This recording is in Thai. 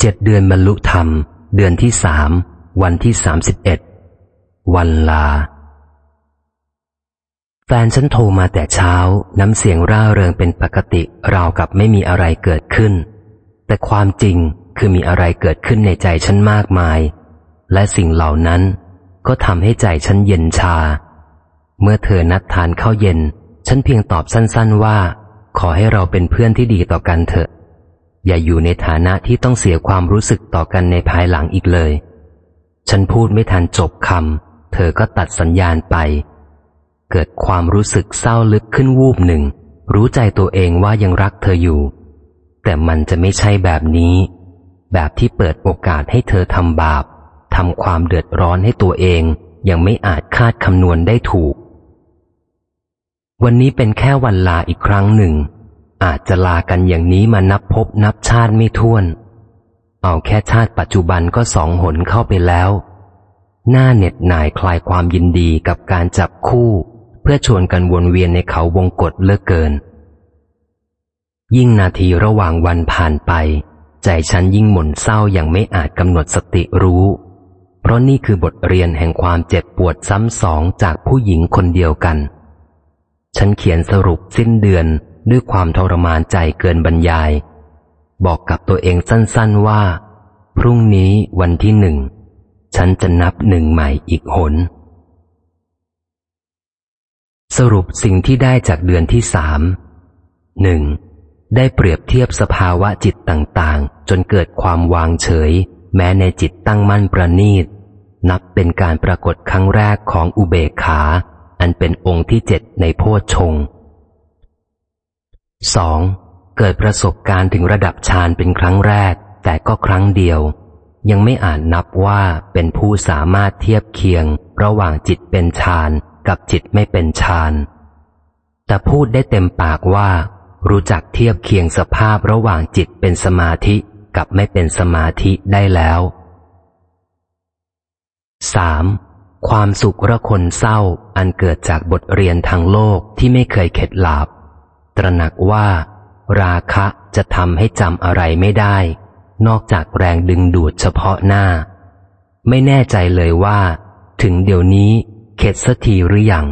เจ็ดเดือนบรรลุธรรม เดือนที่สามวันที่สามสิบเอ็ดวันลา แฟนฉันโทรมาแต่เช้า น้ำเสียงร่าเริงเป็นปกติ ราวกับไม่มีอะไรเกิดขึ้น แต่ความจริงคือมีอะไรเกิดขึ้นในใจฉันมากมาย และสิ่งเหล่านั้นก็ทำให้ใจฉันเย็นชา เมื่อเธอนัดทานข้าวเย็น ฉันเพียงตอบสั้นๆว่า ขอให้เราเป็นเพื่อนที่ดีต่อกันเถอะ อย่าอยู่ในฐานะที่ต้องเสียความรู้สึกต่อกันในภายหลังอีกเลย ฉันพูดไม่ทันจบคำเธอก็ตัดสัญญาณไป เกิดความรู้สึกเศร้าลึกขึ้นวูบหนึ่ง รู้ใจตัวเองว่ายังรักเธออยู่ แต่มันจะไม่ใช่แบบนี้ แบบที่เปิดโอกาสให้เธอทำบาปทำความเดือดร้อนให้ตัวเอง ยังไม่อาจคาดคำนวณได้ถูก วันนี้เป็นแค่วันลาอีกครั้งหนึ่ง อาจจะลากันอย่างนี้มานับพบนับชาติไม่ท้วน เอาแค่ชาติปัจจุบันก็สองหนเข้าไปแล้ว หน้าเหน็ดหน่ายคลายความยินดีกับการจับคู่ เพื่อชวนกันวนเวียนในเขาวงกฏเลิกเกิน ยิ่งนาทีระหว่างวันผ่านไป ใจฉันยิ่งหม่นเศร้าอย่างไม่อาจกำหนดสติรู้ เพราะนี่คือบทเรียนแห่งความเจ็บปวดซ้ำสองจากผู้หญิงคนเดียวกัน ฉันเขียนสรุปสิ้นเดือน ด้วยความทรมานใจเกินบรรยาย บอกกับตัวเองสั้นๆว่า พรุ่งนี้วันที่หนึ่ง ฉันจะนับหนึ่งใหม่อีกหน สรุปสิ่งที่ได้จากเดือนที่สามหนึ่งได้เปรียบเทียบสภาวะจิตต่างๆ จนเกิดความวางเฉย แม้ในจิตตั้งมั่นประณีต นับเป็นการปรากฏครั้งแรกของอุเบกขา อันเป็นองค์ที่เจ็ดในโพชฌงค์ สองเกิดประสบการณ์ถึงระดับฌานเป็นครั้งแรก แต่ก็ครั้งเดียว ยังไม่อาจนับว่าเป็นผู้สามารถเทียบเคียง ระหว่างจิตเป็นฌานกับจิตไม่เป็นฌานแต่พูดได้เต็มปากว่า รู้จักเทียบเคียงสภาพระหว่างจิตเป็นสมาธิกับไม่เป็นสมาธิได้แล้ว 3. ความสุขระคนเศร้าอันเกิดจากบทเรียนทางโลกที่ไม่เคยเข็ดหลาบ ตระหนักว่า ราคะจะทำให้จำอะไรไม่ได้ นอกจากแรงดึงดูดเฉพาะหน้า ไม่แน่ใจเลยว่า ถึงเดี๋ยวนี้เข็ดสักทีหรืออยัง